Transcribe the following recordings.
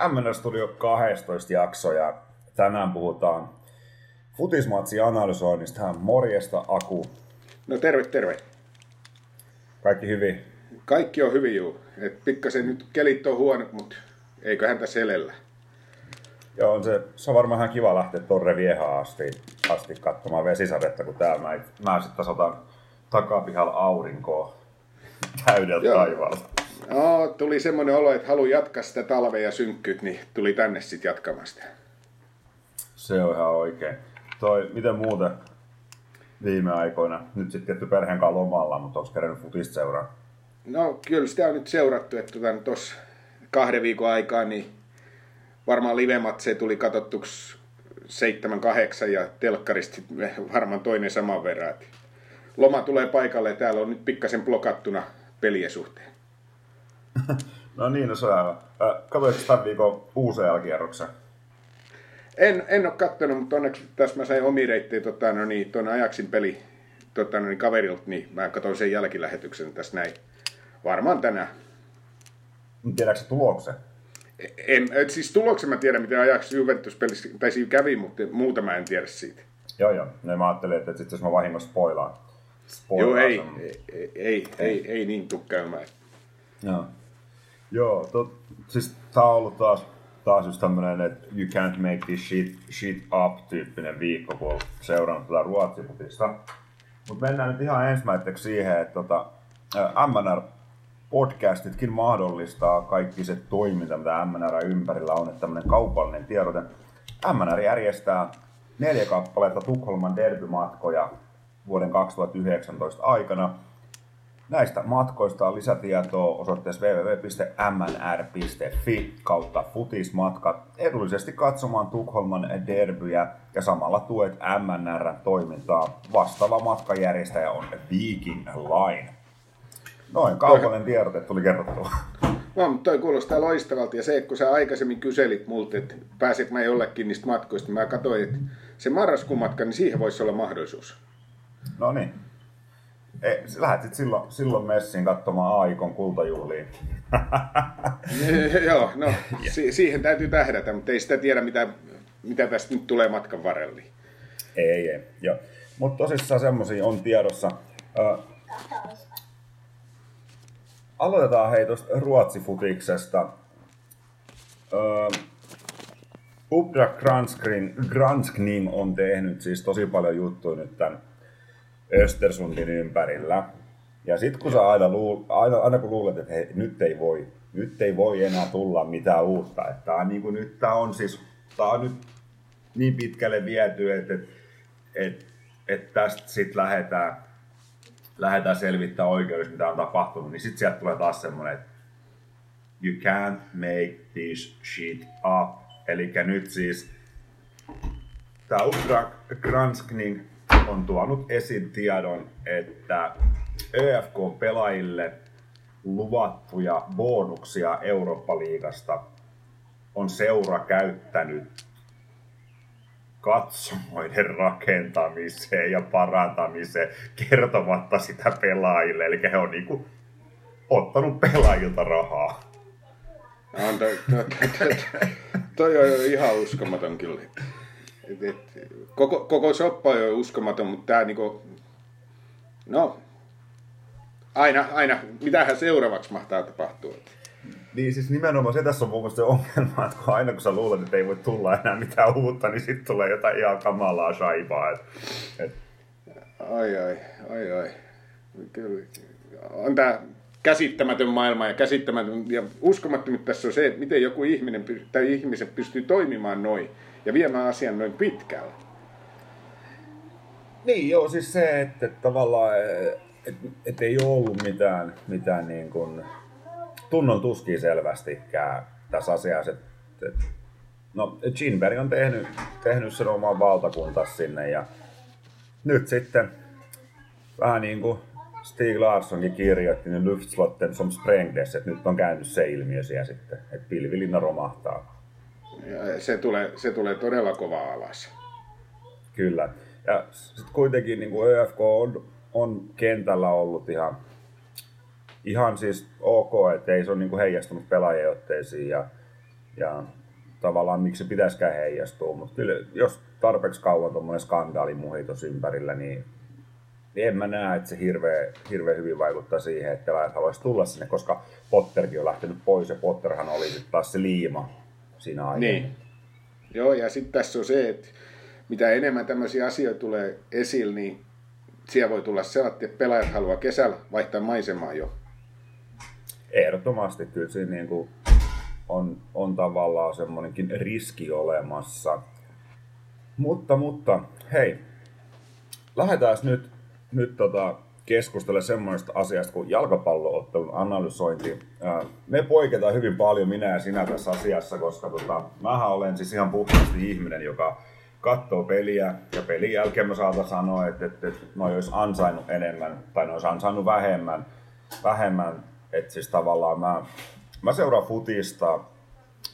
MNR Studio 12 jakso ja tänään puhutaan futismatsi analysoinnista. Morjesta, Aku. No terve, terve. Kaikki hyvin? Kaikki on hyvin, juu. Et pikkasen nyt kelit on huonot, mutta eiköhän tässä selellä. Joo, on se, se on varmaan ihan kiva lähteä Torre Viehaan asti, asti katsomaan vesisadetta, kun täällä mä, mä sitten otan takapihalla aurinkoa täydeltä taivaalta. No, tuli semmoinen olo, että haluan jatkaa sitä talvea ja synkkyyt, niin tuli tänne sitten jatkamaan sitä. Se on ihan oikein. Toi, miten muuten viime aikoina, nyt sitten tietty perheen kanssa lomalla, mutta onko kerännyt futista seuraa? No kyllä sitä on nyt seurattu, että tuossa kahden viikon aikaa, niin varmaan livematse tuli katsottuksi 7-8 ja telkkarista varmaan toinen saman verran. Loma tulee paikalle ja täällä on nyt pikkasen blokattuna pelien suhteen. No niin, no se on aivan. Katoitko tämän viikon UCL-kierroksen? En, en ole katsonut, mutta onneksi tässä mä sain omi reittejä tota, no niin, tuon ajaksin peli tota, no niin, kaverilta, niin mä katsoin sen jälkilähetyksen tässä näin. Varmaan tänään. Tiedätkö tuloksen? En, et siis tuloksen mä tiedän, mitä ajaksi Juventus-pelissä, tai siinä kävi, mutta muuta mä en tiedä siitä. Joo, joo. No, mä ajattelin, että sitten jos mä vahingossa spoilaan. spoilaan joo, ei, ei, ei, ei, ei, ei niin tuu käymään. Joo. Joo, tot, siis tää on ollut taas, taas just tämmönen, että you can't make this shit, shit up tyyppinen viikko, kun on seurannut tätä ruotsiputista. Mutta mennään nyt ihan ensimmäiseksi siihen, että tota, MNR podcastitkin mahdollistaa kaikki se toiminta, mitä MNR ympärillä on, että tämmöinen kaupallinen tiedote. MNR järjestää neljä kappaletta Tukholman derbymatkoja vuoden 2019 aikana. Näistä matkoista on lisätietoa osoitteessa www.mnr.fi kautta futismatkat edullisesti katsomaan Tukholman derbyjä ja samalla tuet MNR toimintaa. Vastaava matkajärjestäjä on Viking Line. Noin, kaupallinen tiedote tuli kerrottua. No, mutta toi kuulostaa loistavalta. Ja se, kun sä aikaisemmin kyselit multa, että pääset mä jollekin niistä matkoista, mä katsoin, että se marraskuun matka, niin siihen voisi olla mahdollisuus. No niin. E, lähetit silloin, silloin messiin katsomaan Aikon kultajuhliin. Joo, no si- siihen täytyy tähdätä, mutta ei sitä tiedä, mitä, mitä tästä nyt tulee matkan varrella. Ei, ei. Joo. Mutta tosissaan semmoisia on tiedossa. Ö, aloitetaan hei tuosta Ruotsifutiksesta. Ubra Granskrin, Gransknin on tehnyt siis tosi paljon juttuja nyt tämän Östersundin ympärillä. Ja sit kun sä aina, luul, aina, aina kun luulet, että hei, nyt ei voi, nyt ei voi enää tulla mitään uutta. Että tää, niin kuin nyt tää on siis, tää on nyt niin pitkälle viety, että, että, että, että tästä sitten lähdetään lähdetään selvittämään oikeudessa, mitä on tapahtunut, niin sitten sieltä tulee taas semmoinen, että you can't make this shit up. Eli nyt siis tämä Ultra Granskning on tuonut esiin tiedon, että ÖFK-pelaajille luvattuja bonuksia Eurooppa-liigasta on seura käyttänyt katsomoiden rakentamiseen ja parantamiseen kertomatta sitä pelaajille. Eli he on niinku ottanut pelaajilta rahaa. Toi on ihan uskomaton kyllä. Et, et, koko, koko soppa on jo uskomaton, mutta tämä niinku, no, aina, aina, mitähän seuraavaksi mahtaa tapahtua. Niin siis nimenomaan se tässä on mun mielestä se ongelma, että kun aina kun sä luulet, että ei voi tulla enää mitään uutta, niin sitten tulee jotain ihan kamalaa shaibaa. Et, et. Ai ai, ai ai. Kyllä. On tää käsittämätön maailma ja käsittämätön ja uskomattomuus tässä on se, että miten joku ihminen tai ihmiset pystyy toimimaan noin ja viemään asian noin pitkälle. Niin joo, siis se, että tavallaan et, et ei ole ollut mitään, mitään niin kuin tunnon tuski selvästikään tässä asiassa. Et, et, no, Ginberg on tehnyt, tehnyt sen oman valtakuntas sinne ja nyt sitten vähän niin kuin Stig Larssonkin kirjoitti, niin Luftslotten som sprängdes, että nyt on käynyt se ilmiö siellä sitten, että pilvilinna romahtaa. Se, tulee, se tulee todella kova alas. Kyllä. Ja sitten kuitenkin niin kuin ÖFK on, on kentällä ollut ihan ihan siis ok, että ei se ole niinku heijastunut pelaajien otteisiin ja, Ja tavallaan miksi se pitäisikään heijastua, mutta kyllä jos tarpeeksi kauan tuommoinen skandaali muhitos ympärillä, niin en mä näe, että se hirveän, hirveän hyvin vaikuttaa siihen, että pelaajat haluaisi tulla sinne, koska Potterkin on lähtenyt pois ja Potterhan oli taas se liima siinä aiemmin. Niin. Joo, ja sitten tässä on se, että mitä enemmän tämmöisiä asioita tulee esille, niin siellä voi tulla sellainen, että pelaajat haluaa kesällä vaihtaa maisemaa jo. Ehdottomasti kyllä siinä niin kuin on, on tavallaan semmoinenkin riski olemassa. Mutta, mutta, hei, lähdetään nyt, nyt tota, keskustella semmoista asiasta kuin jalkapalloottelun analysointi. Me poiketaan hyvin paljon, minä ja sinä tässä asiassa, koska tota, mähän olen siis ihan puhtaasti ihminen, joka katsoo peliä ja pelin jälkeen mä saatan sanoa, että, että, että noi olisi ansainnut enemmän tai ne olisi ansainnut vähemmän, vähemmän että siis tavallaan mä, mä seuraan futista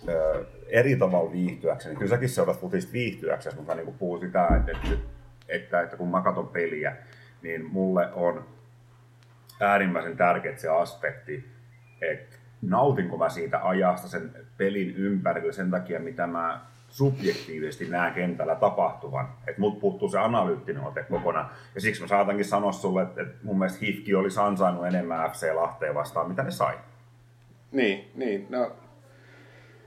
ö, eri tavalla viihtyäkseni. Kyllä säkin seuraat futista viihtyäksesi, mutta niin puhuu sitä, että, että, että, että kun mä katson peliä, niin mulle on äärimmäisen tärkeä se aspekti, että nautinko mä siitä ajasta sen pelin ympärillä sen takia, mitä mä subjektiivisesti näen kentällä tapahtuvan. Että mut puuttuu se analyyttinen ote kokonaan. Ja siksi mä saatankin sanoa sulle, että, että mun mielestä Hifki oli ansainnut enemmän FC Lahteen vastaan, mitä ne sai. Niin, niin. No,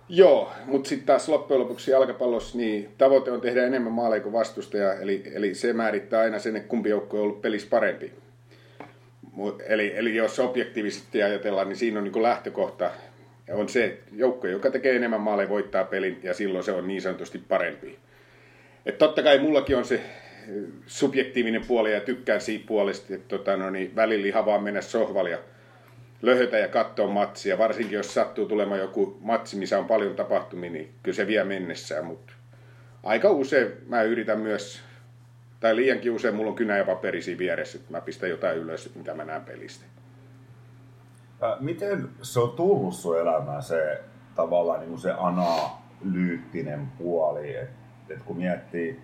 joo, mutta sitten taas loppujen lopuksi jalkapallossa niin tavoite on tehdä enemmän maaleja kuin vastustaja, eli, eli se määrittää aina sen, että kumpi joukko on ollut pelissä parempi. Eli, eli jos objektiivisesti ajatellaan, niin siinä on niin lähtökohta on se, joukko, joka tekee enemmän maaleja, voittaa pelin ja silloin se on niin sanotusti parempi. Et totta kai mullakin on se subjektiivinen puoli ja tykkään siitä puolesta, että tota, no niin, välillä vaan mennä sohvalle ja löhötä ja katsoa matsia. Varsinkin jos sattuu tulemaan joku matsi, missä on paljon tapahtumia, niin kyllä se vie mennessään. Mutta aika usein mä yritän myös, tai liiankin usein mulla on kynä ja paperi siinä vieressä, että mä pistän jotain ylös, mitä mä näen pelistä. Miten se on tullut sun elämään se tavallaan niin se analyyttinen puoli, että et kun miettii,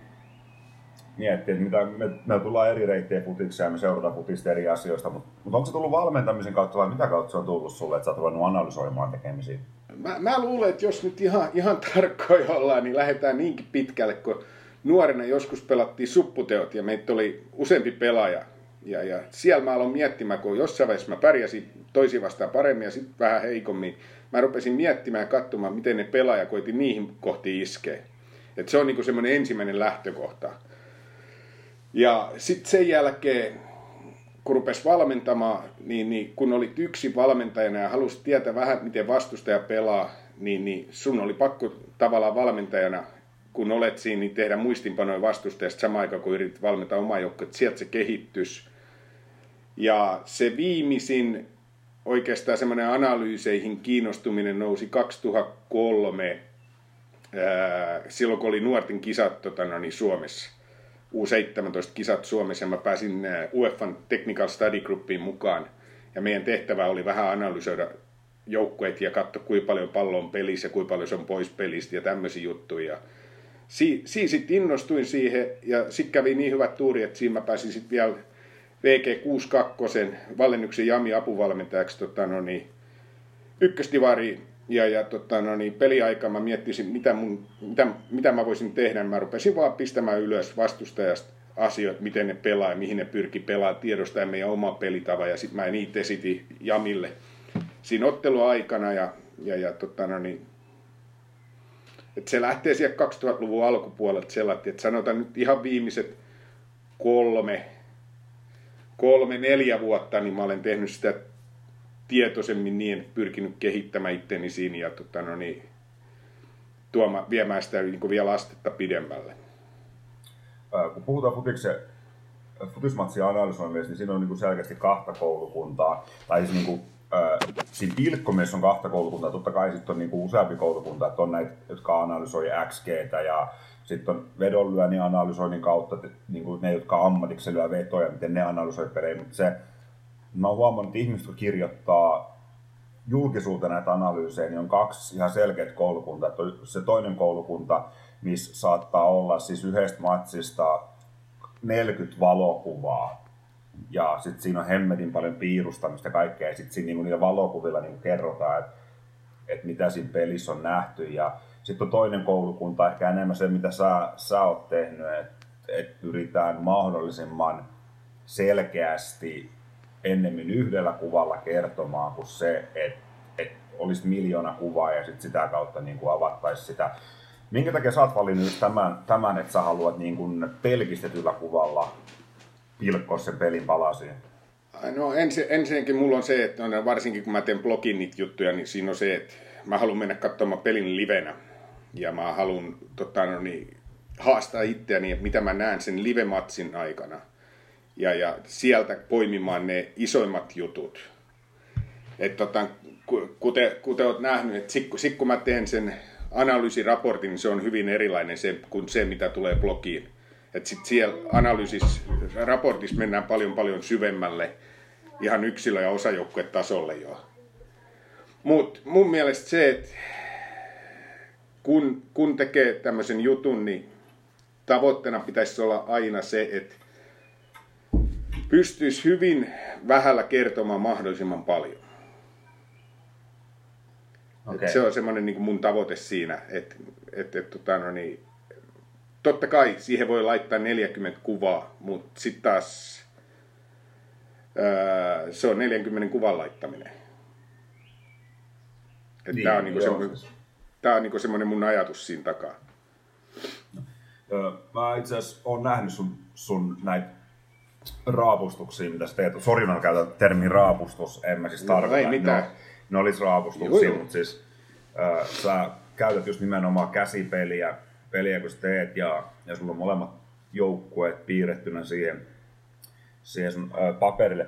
miettii, että mitä, me, me tullaan eri reittejä futikseen ja me seurataan futista eri asioista, mutta, mutta onko se tullut valmentamisen kautta vai mitä kautta se on tullut sulle, että sä oot ruvennut analysoimaan tekemisiä? Mä, mä luulen, että jos nyt ihan, ihan tarkkoja ollaan, niin lähdetään niinkin pitkälle, kun nuorena joskus pelattiin supputeot ja meitä oli useampi pelaaja. Ja, ja siellä mä aloin miettimään, kun jossain vaiheessa mä pärjäsin toisi vastaan paremmin ja sitten vähän heikommin. Mä rupesin miettimään ja katsomaan, miten ne pelaaja koiti niihin kohtiin iskeä. Et se on niinku semmoinen ensimmäinen lähtökohta. Ja sitten sen jälkeen, kun rupesi valmentamaan, niin, niin kun olit yksi valmentajana ja halusit tietää vähän, miten vastustaja pelaa, niin, niin sun oli pakko tavallaan valmentajana, kun olet siinä, niin tehdä muistinpanoja vastustajasta samaan aikaan, kun yritit valmentaa omaa joukkoa, että sieltä se kehittys. Ja se viimeisin oikeastaan semmoinen analyyseihin kiinnostuminen nousi 2003, ää, silloin kun oli nuorten kisat tota, no niin, Suomessa. U17-kisat Suomessa ja mä pääsin UEFan Technical Study Groupiin mukaan. Ja meidän tehtävä oli vähän analysoida joukkueet ja katsoa, kuinka paljon pallo on pelissä kuinka paljon se on pois pelistä ja tämmöisiä juttuja. Si, si sitten innostuin siihen ja sitten kävi niin hyvät tuuri, että siinä mä pääsin sitten vielä VG62 Vallennyksen Jami apuvalmentajaksi tota, no niin, ykköstivari ja, ja tota, no niin, peliaikaa mä miettisin, mitä, mun, mitä, mitä mä voisin tehdä. Mä rupesin vaan pistämään ylös vastustajasta asioita, miten ne pelaa ja mihin ne pyrki pelaamaan, tiedostaa meidän oma pelitava ja sitten mä niitä esitin Jamille siinä otteluaikana ja, ja, ja tota, no niin, että se lähtee sieltä 2000-luvun alkupuolelta sellainen, että sanotaan nyt ihan viimeiset kolme kolme, neljä vuotta, niin mä olen tehnyt sitä tietoisemmin niin, pyrkinyt kehittämään itteni siinä ja tota, no niin, tuoma, viemään sitä niin vielä astetta pidemmälle. kun puhutaan futiksen, futismatsia analysoimisesta, niin siinä on niin selkeästi kahta koulukuntaa. Tai siis niin kuin, äh, siinä pilkkomiessa on kahta koulukuntaa, totta kai sitten on niin kuin useampi koulukunta, että on näitä, jotka analysoi XGtä ja sitten on vedonlyönnin analysoinnin kautta niin kuin ne, jotka ammatiksi lyö vetoja, miten ne analysoi pelejä. Mutta se, mä oon huomannut, että ihmiset, kun kirjoittaa julkisuuteen näitä analyysejä, niin on kaksi ihan selkeät koulukuntaa. Se toinen koulukunta, missä saattaa olla siis yhdestä matsista 40 valokuvaa, ja sitten siinä on hemmetin paljon piirustamista ja kaikkea, ja sitten niinku niillä valokuvilla niinku kerrotaan, että että mitä siinä pelissä on nähty. Ja sitten on toinen koulukunta, ehkä enemmän se, mitä sä, sä oot tehnyt, että et pyritään mahdollisimman selkeästi ennemmin yhdellä kuvalla kertomaan kuin se, että et olisi miljoona kuvaa ja sit sitä kautta niin kuin avattaisi sitä. Minkä takia sä oot valinnut tämän, tämän, että sä haluat niin kuin pelkistetyllä kuvalla pilkkoa sen pelin palasiin? No ensin, ensinnäkin mulla on se, että varsinkin kun mä teen blogin niitä juttuja, niin siinä on se, että mä haluan mennä katsomaan pelin livenä. Ja mä haluan tota, no niin, haastaa itseäni, että mitä mä näen sen live-matsin aikana. Ja, ja sieltä poimimaan ne isoimmat jutut. Et, tota, kuten, kuten olet nähnyt, että sit, sit kun mä teen sen analyysiraportin, niin se on hyvin erilainen se, kuin se, mitä tulee blogiin. Että sitten siellä analyysis, raportissa mennään paljon paljon syvemmälle ihan yksilö- ja osajoukkuetasolle jo. Mutta mun mielestä se, että kun, kun tekee tämmöisen jutun, niin tavoitteena pitäisi olla aina se, että pystyisi hyvin vähällä kertomaan mahdollisimman paljon. Okay. se on semmoinen niin mun tavoite siinä, että, että, että tota, no niin, totta kai siihen voi laittaa 40 kuvaa, mutta sitten taas ää, se on 40 kuvan laittaminen. Niin, tämä on, niinku semmoinen, tää on niinku semmoinen mun ajatus siinä takaa. Mä itse asiassa olen nähnyt sun, sun näitä raapustuksia, mitä sä teet. Sori, mä käytän termi raapustus, en mä siis tarkoita. ei mitään. Ne, ne olisi raapustuksia, mutta siis äh, sä käytät just nimenomaan käsipeliä, peliä kun sä teet, ja, ja sulla on molemmat joukkueet piirrettynä siihen, siihen sun äh, paperille.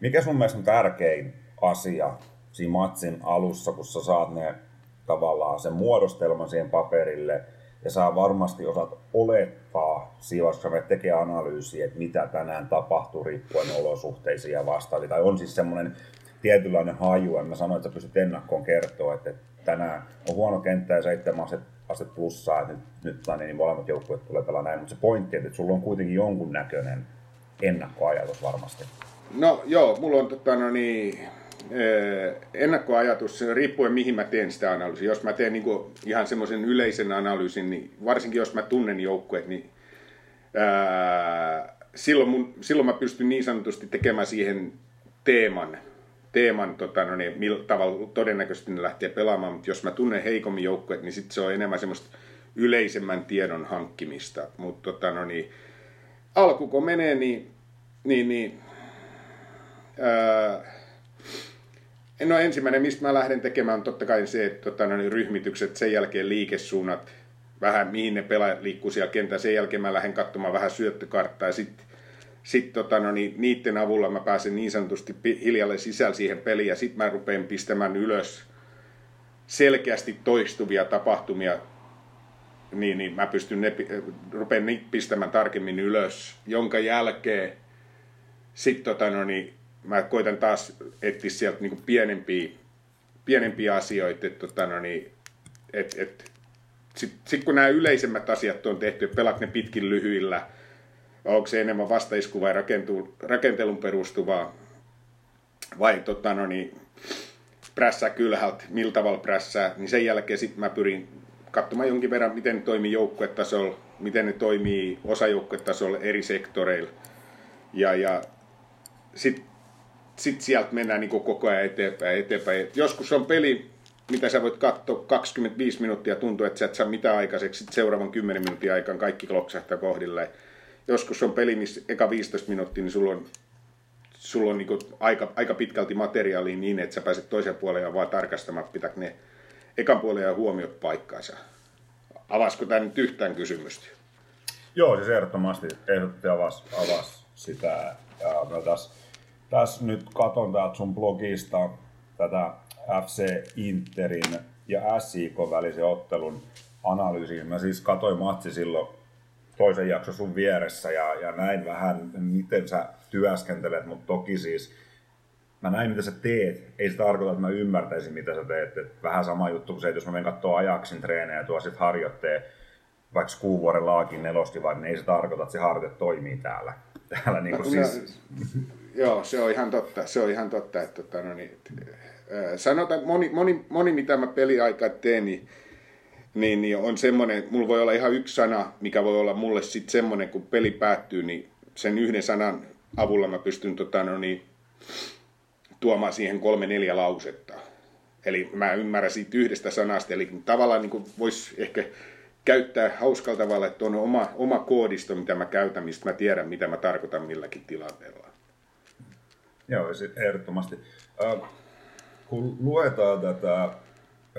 Mikä sun mielestä on tärkein asia siinä matsin alussa, kun sä saat ne tavallaan sen muodostelman siihen paperille, ja sä varmasti osaat olettaa kun tekee analyysiä, että mitä tänään tapahtuu riippuen olosuhteisiin ja vastaavia. Tai on siis semmoinen tietynlainen haju, en mä sano, että pystyt ennakkoon kertoa, että tänään on huono kenttä ja seitsemän aset, aset plussaa, että nyt, nyt niin molemmat joukkueet tulee pelaa näin, mutta se pointti, että sulla on kuitenkin jonkun näköinen ennakkoajatus varmasti. No joo, mulla on tota, no niin, ennakkoajatus, riippuen mihin mä teen sitä analyysiä. Jos mä teen niin kuin ihan semmoisen yleisen analyysin, niin varsinkin jos mä tunnen joukkueet, niin ää, silloin, mun, silloin mä pystyn niin sanotusti tekemään siihen teeman, teeman tota, no niin, millä tavalla todennäköisesti ne lähtee pelaamaan, mutta jos mä tunnen heikommin joukkueet, niin sitten se on enemmän semmoista yleisemmän tiedon hankkimista. Mutta tota, no niin, alku kun menee, niin, niin, niin ää, No ensimmäinen, mistä mä lähden tekemään, on totta kai se, että tota, no, niin ryhmitykset, sen jälkeen liikesuunnat, vähän mihin ne pelaajat liikkuu siellä kentällä. Sen jälkeen mä lähden katsomaan vähän syöttökarttaa ja sitten sit, tota, no, niin, niiden avulla mä pääsen niin sanotusti hiljalle sisällä siihen peliin ja sitten mä rupean pistämään ylös selkeästi toistuvia tapahtumia, niin, niin mä pystyn ne, rupean pistämään tarkemmin ylös, jonka jälkeen sitten tota, no, niin, mä koitan taas etsiä sieltä niin pienempiä, pienempiä asioita, että tota, no niin, et, et, sitten sit kun nämä yleisemmät asiat on tehty, pelaat ne pitkin lyhyillä, onko se enemmän vastaisku vai rakentelun perustuvaa, vai tota, no niin, prässää kylhältä, millä tavalla prässää, niin sen jälkeen sitten mä pyrin katsomaan jonkin verran, miten ne toimii joukkuetasolla, miten ne toimii osajoukkuetasolla eri sektoreilla. Ja, ja sitten sit sieltä mennään niin koko ajan eteenpäin eteenpäin. Et joskus on peli, mitä sä voit katsoa 25 minuuttia, tuntuu, että sä et saa mitään aikaiseksi. Sitten seuraavan 10 minuutin aikaan kaikki kloksahtaa kohdilleen. Joskus on peli, missä eka 15 minuuttia, niin sulla on, sulla on niin aika, aika pitkälti materiaalia niin, että sä pääset toisen puoleen ja vaan tarkastamaan, pitääkö ne ekan puolen ja huomiot paikkaansa. Avasko tämä nyt yhtään kysymystä? Joo, siis ehdottomasti, ehdottomasti avasi, avasi sitä. Ja mä tässä tässä nyt katon täältä sun blogista tätä FC Interin ja SIK välisen ottelun analyysiä. Mä siis katoin matsi silloin toisen jakso sun vieressä ja, ja näin vähän, miten sä työskentelet, mutta toki siis mä näin, mitä sä teet. Ei se tarkoita, että mä ymmärtäisin, mitä sä teet. Et vähän sama juttu kuin se, että jos mä menen katsoa Ajaksin treenejä ja tuo sitten harjoittee vaikka Skuuvuoren laakin nelosti, vaan niin ei se tarkoita, että se harjoite toimii täällä. täällä niin kuin no, siis... Joo, se on ihan totta. Se on ihan totta, että, tota, no niin, sanotaan, moni, moni, moni mitä mä peliaikaa teen, niin, niin, niin on semmoinen, mulla voi olla ihan yksi sana, mikä voi olla mulle sitten semmoinen, kun peli päättyy, niin sen yhden sanan avulla mä pystyn tota, no niin, tuomaan siihen kolme neljä lausetta. Eli mä ymmärrän siitä yhdestä sanasta, eli tavallaan niin voisi ehkä käyttää hauskalla tavalla, että on oma, oma koodisto, mitä mä käytän, mistä mä tiedän, mitä mä tarkoitan milläkin tilanteella. Joo, ehdottomasti. Äh, kun luetaan tätä, äh,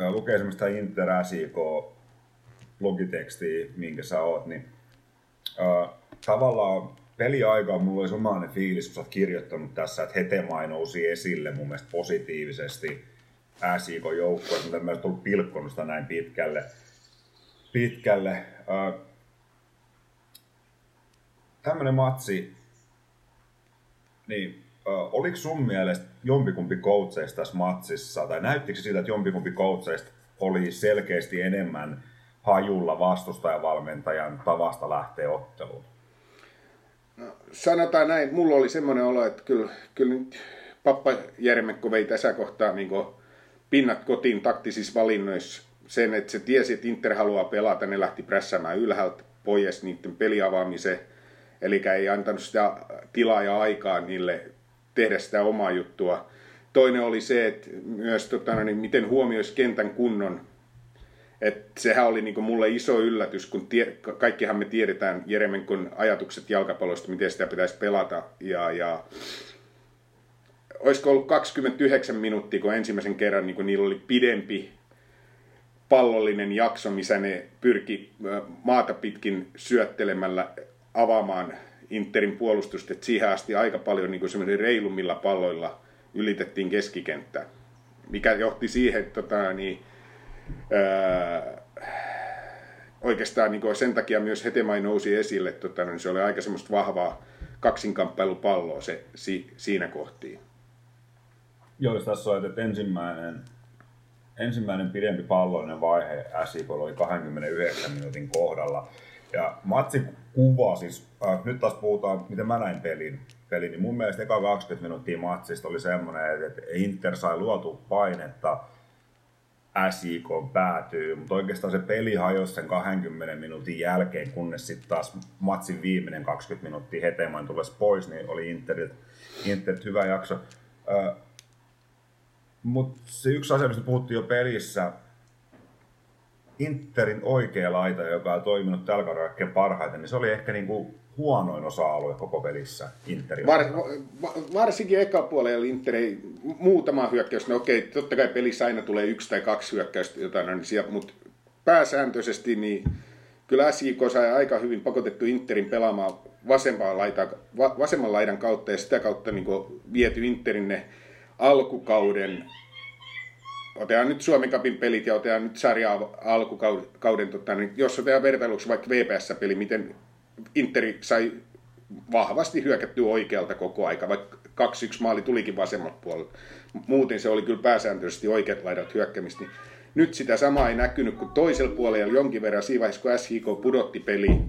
lukee semmoista Inter blogitekstiä, minkä sä oot, niin äh, tavallaan peliaikaan mulla oli samainen fiilis, kun sä oot kirjoittanut tässä, että Hetemai nousi esille mun mielestä positiivisesti SIK joukkoon, mutta mä tullut pilkkonut sitä näin pitkälle. pitkälle. Äh, tämmönen matsi, niin oliko sun mielestä jompikumpi coacheista tässä matsissa, tai näyttikö siltä, että jompikumpi coacheista oli selkeästi enemmän hajulla vastustajavalmentajan tavasta lähteä otteluun? No, sanotaan näin, mulla oli semmoinen olo, että kyllä, kyllä Pappa Järmekko vei tässä kohtaa niin pinnat kotiin taktisissa valinnoissa sen, että se tiesi, että Inter haluaa pelata, ne lähti prässämään ylhäältä pois niiden peliavaamiseen. Eli ei antanut sitä tilaa ja aikaa niille tehdä sitä omaa juttua. Toinen oli se, että myös tota, no niin miten huomioisi kentän kunnon et sehän oli niinku mulle iso yllätys, kun tie, kaikkihan me tiedetään Jeremenkon ajatukset jalkapallosta, miten sitä pitäisi pelata. Ja, ja olisiko ollut 29 minuuttia, kun ensimmäisen kerran niin kun niillä oli pidempi pallollinen jakso, missä ne pyrki maata pitkin syöttelemällä avaamaan Interin puolustusta. Et siihen asti aika paljon niin reilummilla palloilla ylitettiin keskikenttää, mikä johti siihen, että tota, niin, Öö, oikeastaan niin sen takia myös Hetemai nousi esille, tota, niin se oli aika semmoista vahvaa kaksinkamppailupalloa se, si, siinä kohtiin. Joo, tässä on, että ensimmäinen, ensimmäinen pidempi palloinen vaihe SIK oli 29 minuutin kohdalla. Ja matsi kuva, siis äh, nyt taas puhutaan, miten mä näin pelin, pelin, niin mun mielestä eka 20 minuuttia matsista oli semmoinen, että Inter sai luotu painetta, SIK päätyy, mutta oikeastaan se peli hajosi sen 20 minuutin jälkeen, kunnes sitten taas matsin viimeinen 20 minuuttia Heteman tulisi pois, niin oli Interit, Interit hyvä jakso. mutta se yksi asia, mistä puhuttiin jo pelissä, Interin oikea laita, joka on toiminut tällä kaudella parhaiten, niin se oli ehkä niinku huonoin osa-alue koko pelissä Interin. Var, varsinkin eka puolella Inter ei muutama hyökkäys, no okei, totta kai pelissä aina tulee yksi tai kaksi hyökkäystä jotain, niin siellä, mutta pääsääntöisesti niin kyllä SJK sai aika hyvin pakotettu Interin pelaamaan vasempaan laita, va, vasemman laidan kautta ja sitä kautta niin viety Interin ne alkukauden otetaan nyt Suomen Cupin pelit ja otetaan nyt sarjaa alkukauden, tota, niin jos otetaan vertailuksi vaikka VPS-peli, miten Interi sai vahvasti hyökättyä oikealta koko aika, vaikka 2-1 maali tulikin vasemmalta puolelta. Muuten se oli kyllä pääsääntöisesti oikeat laidat hyökkämistä. Niin nyt sitä samaa ei näkynyt, kun toisella puolella jonkin verran siinä vaiheessa, kun SHK pudotti peli,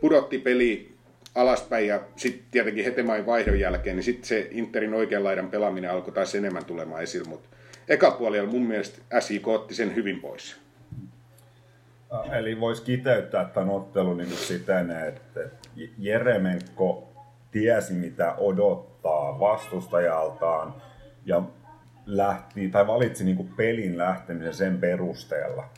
pudotti peli alaspäin ja sitten tietenkin Hetemain vaihdon jälkeen, niin sitten se Interin oikean laidan pelaaminen alkoi taas enemmän tulemaan esille, mutta eka puolella mun mielestä SIK otti sen hyvin pois. Eli voisi kiteyttää tämän ottelun niin siten, että Jeremenko tiesi mitä odottaa vastustajaltaan ja lähti, tai valitsi niin kuin pelin lähtemisen sen perusteella.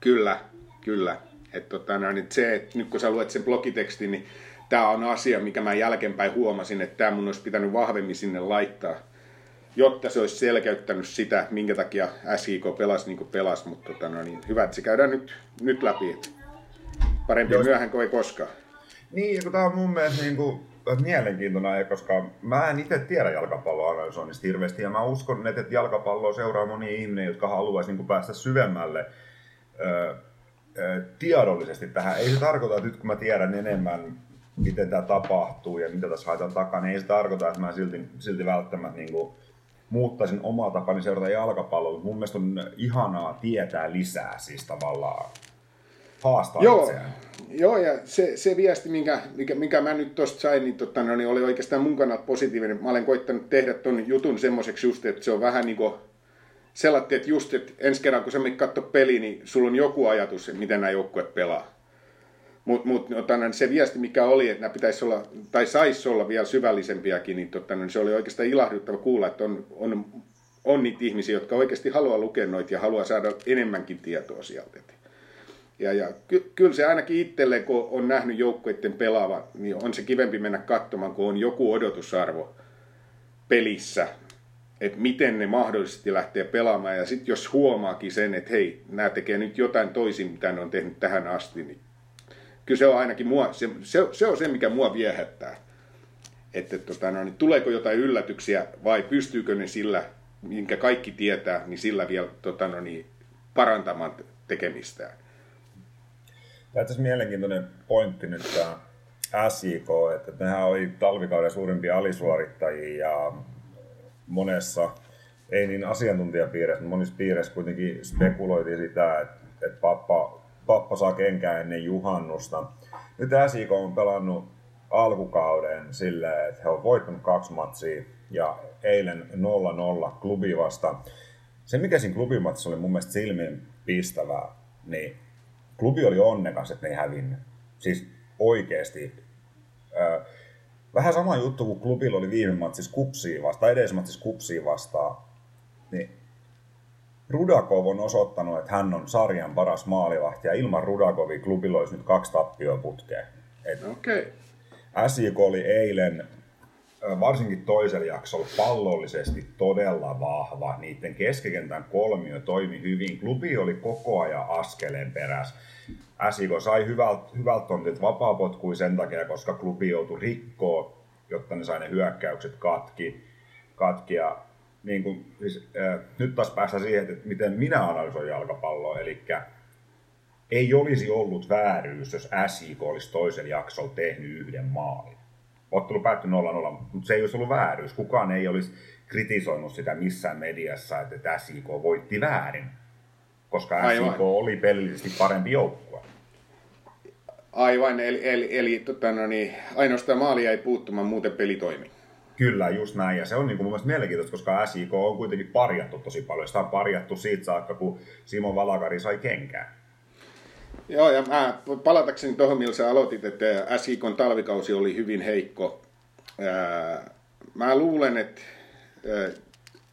Kyllä, kyllä. Et tota, no, niin se, että nyt kun sä luet sen blogitekstin, niin tämä on asia, mikä mä jälkeenpäin huomasin, että tämä mun olisi pitänyt vahvemmin sinne laittaa jotta se olisi selkeyttänyt sitä, minkä takia SIK pelasi niin kuin pelasi, mutta tota, no niin, hyvä, että se käydään nyt, nyt läpi. Parempi Jos... myöhään kuin ei koskaan. Niin, kun tämä on mun mielestä niin kuin, mielenkiintoinen, koska mä en itse tiedä jalkapalloanalysoinnista hirveästi, ja mä uskon, että jalkapalloa seuraa moni ihminen, jotka haluaisi niin päästä syvemmälle ö, ö, tiedollisesti tähän. Ei se tarkoita, että nyt kun mä tiedän enemmän, miten tämä tapahtuu ja mitä tässä haetaan takana, niin ei se tarkoita, että mä silti, silti välttämättä niin kuin, muuttaisin omaa tapani seurata jalkapalloa, mutta mun mielestä on ihanaa tietää lisää siis tavallaan haastaa Joo. itseään. Joo, ja se, se viesti, minkä, mikä, mikä mä nyt tuosta sain, niin, totta, no, niin oli oikeastaan mun kannalta positiivinen. Mä olen koittanut tehdä ton jutun semmoiseksi just, että se on vähän niin kuin sellainen, että just, että ensi kerran kun sä menet katso peli, niin sulla on joku ajatus, että miten nämä joukkueet pelaa. Mutta mut, otan, se viesti, mikä oli, että nämä pitäisi olla, tai saisi olla vielä syvällisempiäkin, niin, totta, niin se oli oikeastaan ilahduttava kuulla, että on, on, on niitä ihmisiä, jotka oikeasti haluaa lukea noita ja haluaa saada enemmänkin tietoa sieltä. Ja, ja ky, kyllä se ainakin itselleen, kun on nähnyt joukkueiden pelaava, niin on se kivempi mennä katsomaan, kun on joku odotusarvo pelissä, että miten ne mahdollisesti lähtee pelaamaan. Ja sitten jos huomaakin sen, että hei, nämä tekee nyt jotain toisin, mitä ne on tehnyt tähän asti, niin kyllä se on ainakin mua, se, se, se on se, mikä mua viehättää. Että tota, no, niin tuleeko jotain yllätyksiä vai pystyykö ne sillä, minkä kaikki tietää, niin sillä vielä tota, no, niin, parantamaan tekemistään. Tämä on mielenkiintoinen pointti nyt tämä SIK, että nehän oli talvikauden suurimpia alisuorittajia ja monessa, ei niin asiantuntijapiirissä, mutta monissa piireissä kuitenkin spekuloitiin sitä, että, että pappa, pappa saa kenkään ennen juhannusta. Nyt SIK on pelannut alkukauden silleen, että he on voittanut kaksi matsia ja eilen 0-0 klubi vasta. Se, mikä siinä klubimatsissa oli mun mielestä silmien pistävää, niin klubi oli onnekas, että ne ei hävinnyt. Siis oikeasti. Äh, vähän sama juttu kuin klubilla oli viime matsissa kupsia vastaan, edes matsissa kupsia vastaan. Niin Rudakov on osoittanut, että hän on sarjan paras maalivahti ja ilman Rudakovia klubilla olisi nyt kaksi tappioa putkeen. Okei. Okay. SJK oli eilen varsinkin toisella jaksolla pallollisesti todella vahva. Niiden keskikentän kolmio toimi hyvin. Klubi oli koko ajan askeleen perässä. Äsiko sai hyvältä, hyvältä tontilta vapaapotkuja sen takia, koska klubi joutui rikkoon, jotta ne sai ne hyökkäykset katki. katki ja niin kuin, siis, äh, nyt taas päästään siihen, että miten minä analysoin jalkapalloa. Eli ei olisi ollut vääryys, jos SIK olisi toisen jaksolla tehnyt yhden maalin ottelu päättyi 0-0, mutta se ei olisi ollut vääryys. Kukaan ei olisi kritisoinut sitä missään mediassa, että SIK voitti väärin, koska Aivan. SIK oli pelillisesti parempi joukkue. Aivan, eli, eli, eli tota, no niin, ainoastaan maalia ei puuttumaan, muuten peli toimi. Kyllä, just näin. Ja se on niin kuin mun mielestä mielenkiintoista, koska SIK on kuitenkin parjattu tosi paljon. Sitä on parjattu siitä saakka, kun Simon Valakari sai kenkään. Joo, ja mä palatakseni tuohon, millä sä aloitit, että SIKon talvikausi oli hyvin heikko. Mä luulen, että,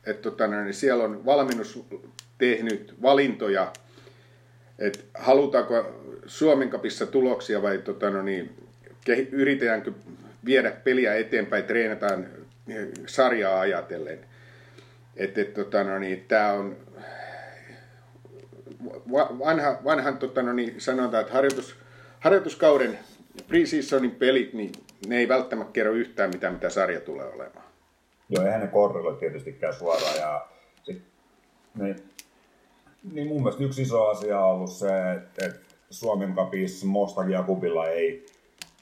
että tota, niin siellä on valmennus tehnyt valintoja, että halutaanko Suomen kapissa tuloksia vai tota, no niin, yritetäänkö viedä peliä eteenpäin, treenataan sarjaa ajatellen. Että et, tota, no niin, tämä on vanha, vanhan tota, no niin, sanotaan, että harjoitus, harjoituskauden pre-seasonin pelit, niin ne ei välttämättä kerro yhtään mitään, mitä sarja tulee olemaan. Joo, eihän ne korreloi tietystikään suoraan. Ja sit, niin, niin mun mielestä yksi iso asia on ollut se, että, Suomen kapissa Mostak Jakubilla ei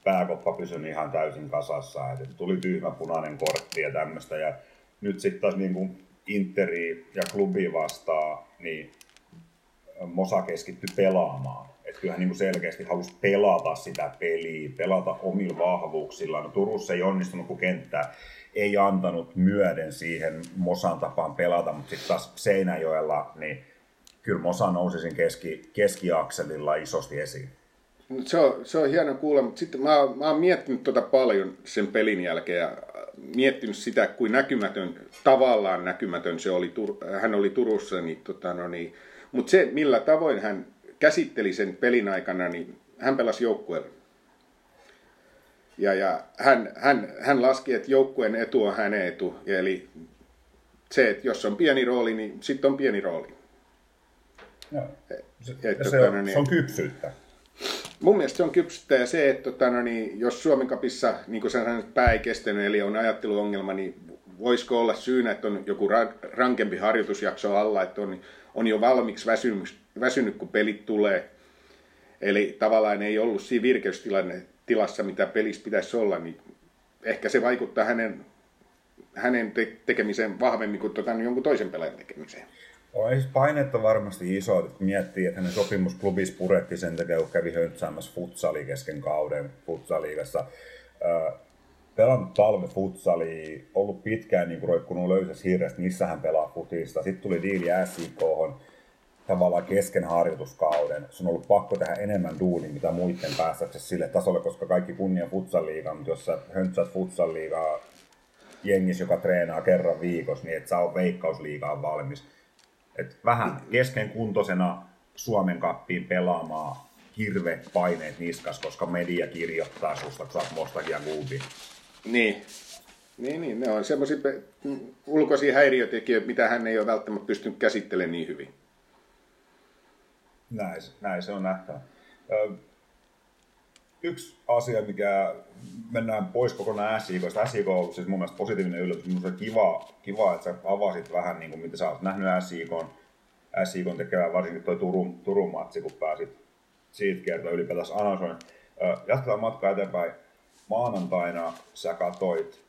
pääkoppa pysynyt ihan täysin kasassa. Että tuli tyhmä punainen kortti ja tämmöistä. Ja nyt sitten taas niin kuin Interi ja klubi vastaa, niin Mosa keskittyi pelaamaan. Että kyllähän niin kuin selkeästi halusi pelata sitä peliä, pelata omilla vahvuuksillaan. No, Turussa ei onnistunut, kun kenttä ei antanut myöden siihen Mosan tapaan pelata, mutta sitten taas Seinäjoella, niin kyllä Mosa nousi sen keski, keskiakselilla isosti esiin. Se on, se on hieno kuulla, mutta sitten mä, mä oon miettinyt tota paljon sen pelin jälkeen ja miettinyt sitä, kuin näkymätön, tavallaan näkymätön se oli, hän oli Turussa, niin, tota, no niin mutta se, millä tavoin hän käsitteli sen pelin aikana, niin hän pelasi joukkueelle. Ja, ja hän, hän, hän laski, että joukkueen etu on hänen etu. Ja eli se, että jos on pieni rooli, niin sitten on pieni rooli. Joo. Se, että, se, on, niin, se on kypsyyttä. Mun mielestä se on kypsyyttä ja se, että tota, no niin, jos Suomen kapissa, niin kuin sanoin, pää ei kestänyt, eli on ajatteluongelma, niin voisiko olla syynä, että on joku rankempi harjoitusjakso alla, että on on jo valmiiksi väsynyt, väsynyt kun pelit tulee. Eli tavallaan ei ollut siinä virkeystilanne tilassa, mitä pelissä pitäisi olla, niin ehkä se vaikuttaa hänen, hänen te- tekemiseen vahvemmin kuin tota, niin jonkun toisen pelaajan tekemiseen. On siis painetta varmasti iso, että miettii, että hänen sopimusklubissa puretti sen takia, kun kävi höntsäämässä futsali kesken kauden futsaliigassa. pelannut talvefutsalia, ollut pitkään niin roikkunut löysässä hirrestä, missä hän pelaa futista. Sitten tuli diili SIK, tavallaan kesken harjoituskauden. Se on ollut pakko tehdä enemmän duuni, mitä muiden päästäksä sille tasolle, koska kaikki kunnia futsal mutta jos sä höntsät futsal jengis, joka treenaa kerran viikossa, niin et sä veikkausliigaan valmis. Et vähän kesken kuntoisena Suomen kappiin pelaamaan hirveät paineet niskas, koska media kirjoittaa susta, kun sä oot Mostakia Guubi. Niin. Niin, niin, ne on semmoisia ulkoisia häiriötekijöitä, mitä hän ei ole välttämättä pystynyt käsittelemään niin hyvin. Näin, näin se on nähtävä. Yksi asia, mikä mennään pois kokonaan SIKosta. SIK on ollut siis mun mielestä positiivinen yllätys. Minusta on kiva, kiva, että sä avasit vähän, niin kuin, mitä sä oot nähnyt SIKon, SIKon tekevän, varsinkin tuo Turun, Turun matsi, kun pääsit siitä kertoa ylipäätänsä analysoin. Jatketaan matkaa eteenpäin. Maanantaina sä katoit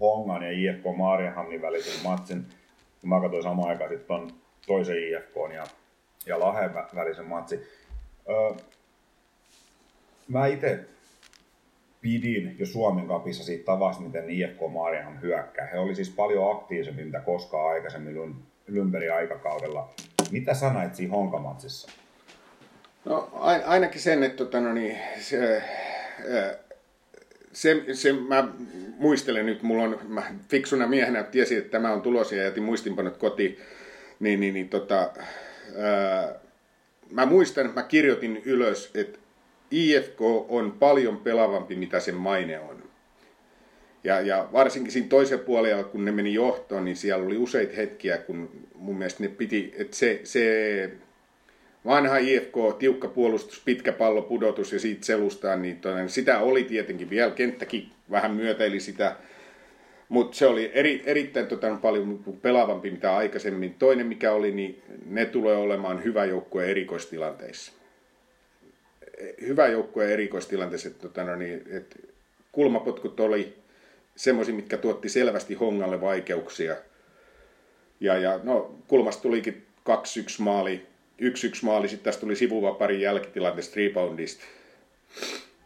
Hongan ja IFK Maarianhamnin välisen matsin. Mä katsoin samaan aikaan sitten toisen IFK ja ja Lahden välisen matsi. Öö, mä itse pidin jo Suomen kapissa siitä tavasta, miten IFK Maarianhan hyökkää. He oli siis paljon aktiivisempi, mitä koskaan aikaisemmin Lymberin aikakaudella. Mitä sanoit siinä Honkamatsissa? No ainakin sen, että tota, no niin, se, se, se, mä muistelen nyt, mulla on, mä fiksuna miehenä tiesin, että tämä on tulos ja jätin muistinpanot kotiin, niin, niin, niin tota, mä muistan, että mä kirjoitin ylös, että IFK on paljon pelavampi, mitä sen maine on. Ja, ja varsinkin siinä toisen puolella, kun ne meni johtoon, niin siellä oli useita hetkiä, kun mun mielestä ne piti, että se, se vanha IFK, tiukka puolustus, pitkä pallo, pudotus ja siitä selustaan, niin sitä oli tietenkin vielä, kenttäkin vähän myötäili sitä, mutta se oli eri, erittäin tota, paljon pelaavampi mitä aikaisemmin. Toinen mikä oli, niin ne tulee olemaan hyvä joukkue erikoistilanteissa. Hyvä joukkue erikoistilanteissa, että, tota, no niin, että kulmapotkut oli semmoisia, mitkä tuotti selvästi Hongalle vaikeuksia. Ja, ja no, kulmasta tulikin 2-1 maali, 1-1 maali, sitten tästä tuli sivuvapari jälkitilanteesta reboundista.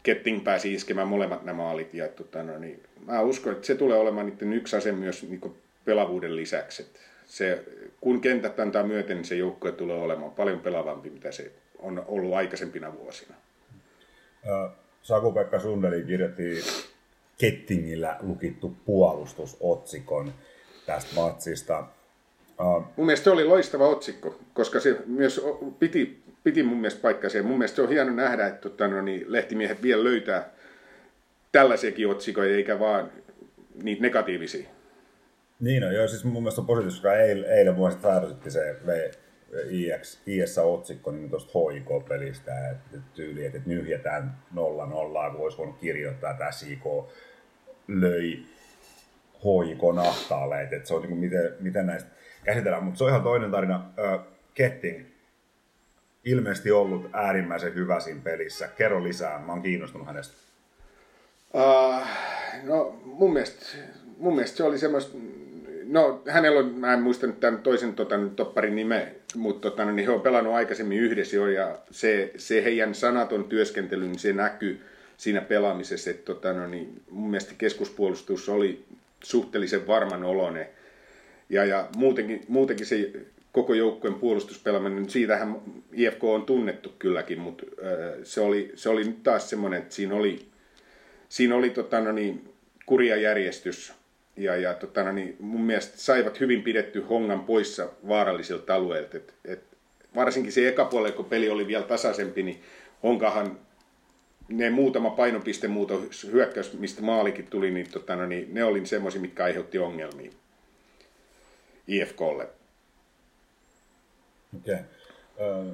Ketting pääsi iskemään molemmat nämä maalit. Ja, tota, no, niin, mä uskon, että se tulee olemaan niiden yksi ase myös niin pelavuuden lisäksi. Se, kun kentät antaa myöten, niin se joukkue tulee olemaan paljon pelavampi, mitä se on ollut aikaisempina vuosina. Saku-Pekka Sundeli kirjoitti Kettingillä lukittu puolustusotsikon tästä matsista. Mun mielestä se oli loistava otsikko, koska se myös piti, piti mun mielestä paikkaa Mun mielestä se on hieno nähdä, että tota, no, niin, lehtimiehet vielä löytää tällaisiakin otsikoja, eikä vaan niitä negatiivisia. Niin on, joo, siis mun mielestä on positiivista, koska eilen, eilen mun mielestä se IS-otsikko niin tuosta HIK-pelistä, että tyyli, että nyhjätään nolla nollaa, kun olisi voinut kirjoittaa, että SIK löi HIK nahtaalle, että se on niin kuin miten, miten näistä käsitellään, mutta se on ihan toinen tarina. Ketting, ilmeisesti ollut äärimmäisen hyvä siinä pelissä. Kerro lisää, mä oon kiinnostunut hänestä. Uh, no mun mielestä, mun mielestä se oli semmoista, no hänellä on, mä en muista nyt tämän toisen tota, topparin nimeä, mutta tota, niin he on pelannut aikaisemmin yhdessä jo ja se, se heidän sanaton työskentely, niin se näkyy siinä pelaamisessa, että tota, no, niin mun mielestä keskuspuolustus oli suhteellisen varman oloinen. Ja, ja muutenkin, muutenkin se koko joukkueen puolustuspelaaminen, siitähän IFK on tunnettu kylläkin, mutta se oli, se oli nyt taas semmoinen, että siinä oli siinä oli tota, no niin, kurja järjestys ja, ja tota, no niin, mun mielestä saivat hyvin pidetty hongan poissa vaarallisilta alueilta. Et, et, varsinkin se eka puolella, kun peli oli vielä tasaisempi, niin Honkahan ne muutama painopiste muutos hyökkäys, mistä maalikin tuli, niin, tota, no niin ne oli semmoisia, mitkä aiheutti ongelmia IFKlle. Okei. Okay.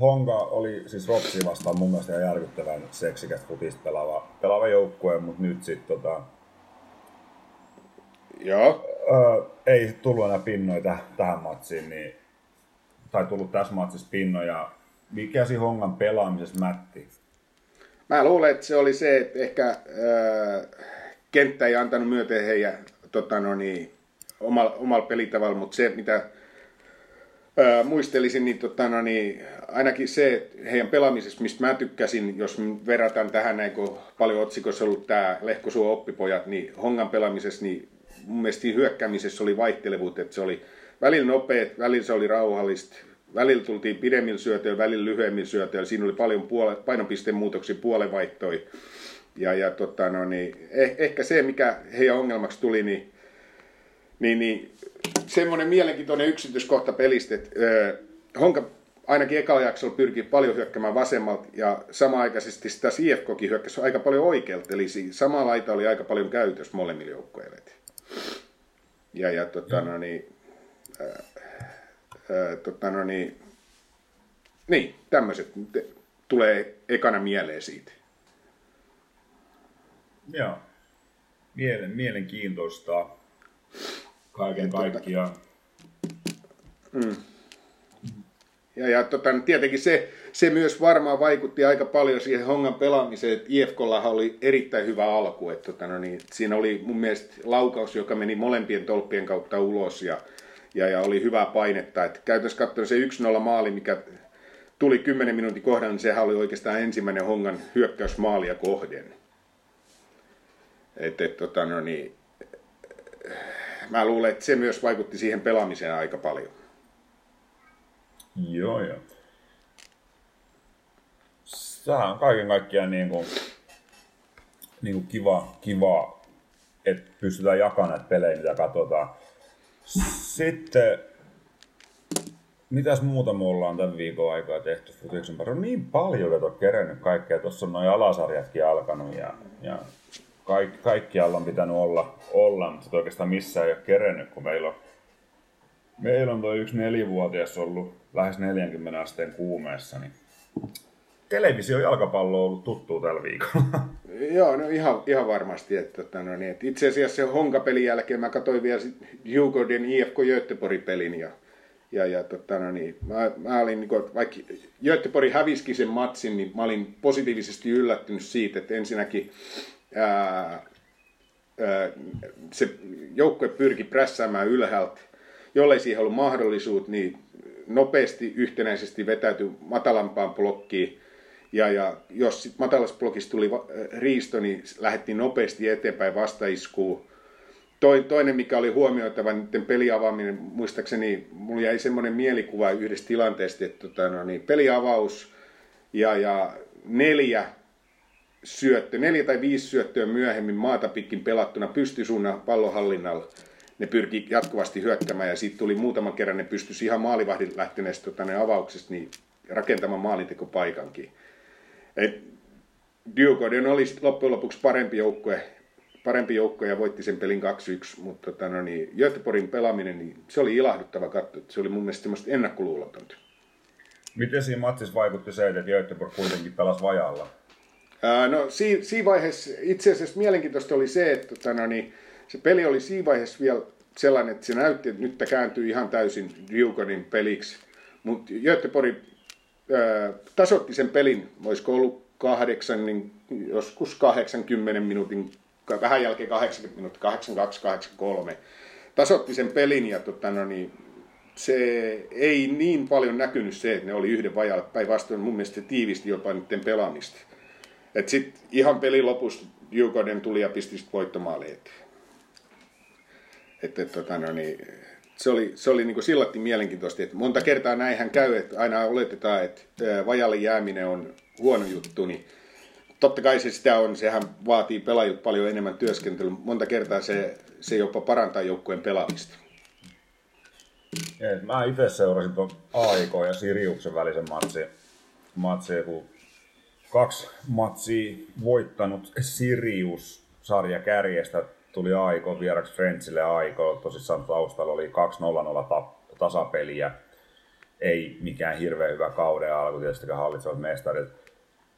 Honka oli siis Ropsi vastaan mun mielestä järkyttävän seksikäs futista pelaava, pelaava joukkue, mutta nyt sitten tota, Joo. Öö, ei tullut enää pinnoja tähän matsiin, niin, tai tullut tässä matsissa pinnoja. Mikä siinä Hongan pelaamisessa mätti? Mä luulen, että se oli se, että ehkä öö, kenttä ei antanut myöten heidän tota no niin, omalla, omalla pelitavalla, mutta se, mitä Öö, muistelisin, niin, tota, no, niin ainakin se, että heidän pelaamisessa, mistä mä tykkäsin, jos verrataan tähän näin, kun paljon otsikossa ollut tämä Lehkosuo oppipojat, niin Hongan pelaamisessa, niin mun mielestä hyökkäämisessä oli vaihtelevuutta, että se oli välillä nopeat, välillä se oli rauhallista, välillä tultiin pidemmillä syötöillä, välillä lyhyemmillä syötöillä, siinä oli paljon puole, painopisteen muutoksia, puolenvaihtoi. Ja, ja tota, no, niin, eh, ehkä se, mikä heidän ongelmaksi tuli, niin, niin, niin semmoinen mielenkiintoinen yksityiskohta pelistä, että äh, Honka ainakin ekalla jaksolla pyrkii paljon hyökkäämään vasemmalta ja samaaikaisesti sitä IFKkin hyökkäsi aika paljon oikealta, eli sama laita oli aika paljon käytössä molemmille joukkoille. Ja, ja tota, no, niin, äh, tota, no, niin, niin, tämmöiset tulee ekana mieleen siitä. Joo. Mielen, mielenkiintoista kaiken kaikkiaan. Mm. Ja, ja tota, tietenkin se, se myös varmaan vaikutti aika paljon siihen Hongan pelaamiseen, että IFKlla oli erittäin hyvä alku. Että, tota, no niin, siinä oli mun mielestä laukaus, joka meni molempien tolppien kautta ulos ja, ja, ja oli hyvää painetta. Että käytännössä katsoen se 1-0 maali, mikä tuli 10 minuutin kohdan, niin sehän oli oikeastaan ensimmäinen Hongan hyökkäysmaalia kohden. Et, et, tota, no niin, mä luulen, että se myös vaikutti siihen pelaamiseen aika paljon. Joo, joo. Sehän on kaiken kaikkiaan niin kuin, niin kuin kiva, kiva, että pystytään jakamaan näitä pelejä, mitä katsotaan. Sitten, mitäs muuta me ollaan tämän viikon aikaa tehty futiksen parissa? niin paljon, että on kerennyt kaikkea. Tuossa on noin alasarjatkin alkanut ja, ja kaikki, kaikkialla on pitänyt olla, olla mutta oikeastaan missään ei ole kerennyt, kun meillä on, meillä on tuo yksi nelivuotias ollut lähes 40 asteen kuumeessa, niin televisio jalkapallo on ollut tuttu tällä viikolla. Joo, no ihan, ihan varmasti. Että, että, no niin, että itse asiassa se Honka-pelin jälkeen mä katsoin vielä Djurgården IFK Göteborg-pelin ja, ja, ja tota, no niin, mä, mä olin, niin kuin, vaikka Göteborg häviski sen matsin, niin mä olin positiivisesti yllättynyt siitä, että ensinnäkin ää, ää, se joukkue pyrki prässäämään ylhäältä, jollei siihen ollut mahdollisuus, niin nopeasti yhtenäisesti vetäytyi matalampaan blokkiin. Ja, ja jos sit matalassa blokissa tuli riisto, niin lähdettiin nopeasti eteenpäin vastaiskuun. Toinen, mikä oli huomioitava niiden peliavaaminen, muistaakseni mulla jäi semmoinen mielikuva yhdestä tilanteesta, että tota, no niin, peliavaus ja, ja neljä syöttö, neljä tai viisi syöttöä myöhemmin maata pitkin pelattuna pystysuunnan pallonhallinnalla. Ne pyrki jatkuvasti hyökkämään ja siitä tuli muutaman kerran, ne pystyisi ihan maalivahdin lähteneestä tota, avauksesta niin rakentamaan maalintekopaikankin. Et Djurgården oli loppujen lopuksi parempi joukkue, parempi joukkue ja voitti sen pelin 2-1, mutta tota, no niin, Göteborgin pelaaminen, niin se oli ilahduttava katto. Se oli mun mielestä semmoista ennakkoluulotonta. Miten siinä matsissa vaikutti se, että Göteborg kuitenkin pelasi vajalla? Ää, no siinä si vaiheessa itse asiassa mielenkiintoista oli se, että tota, no, niin, se peli oli siinä vaiheessa vielä sellainen, että se näytti, että nyt kääntyy ihan täysin Djugonin peliksi. Mutta Tasoitti sen pelin, olisiko ollut kahdeksan, niin joskus 80 minuutin, vähän jälkeen 80 minuuttia, 82, 83. Tasoitti sen pelin ja tota, no niin, se ei niin paljon näkynyt se, että ne oli yhden vajalla. Päinvastoin mun mielestä se tiivisti jopa niiden pelaamista. Et sit ihan pelin lopussa Djugonen tuli ja pisti sit voittomaali eteen. Et, et, tota, no niin, se oli, se oli niin sillatti mielenkiintoista, että monta kertaa näinhän käy, että aina oletetaan, että vajalle jääminen on huono juttu, niin totta kai se sitä on, sehän vaatii pelaajilta paljon enemmän työskentelyä. Monta kertaa se, se jopa parantaa joukkueen pelaamista. Mä itse seurasin tuon AIK ja Siriuksen välisen matsin, matsin kun kaksi matsia voittanut Sirius sarja kärjestä tuli Aiko vieraksi Friendsille Aiko. Tosissaan taustalla oli 2-0-0 tasapeliä. Ei mikään hirveän hyvä kauden alku, tietysti hallitsevat mestarit.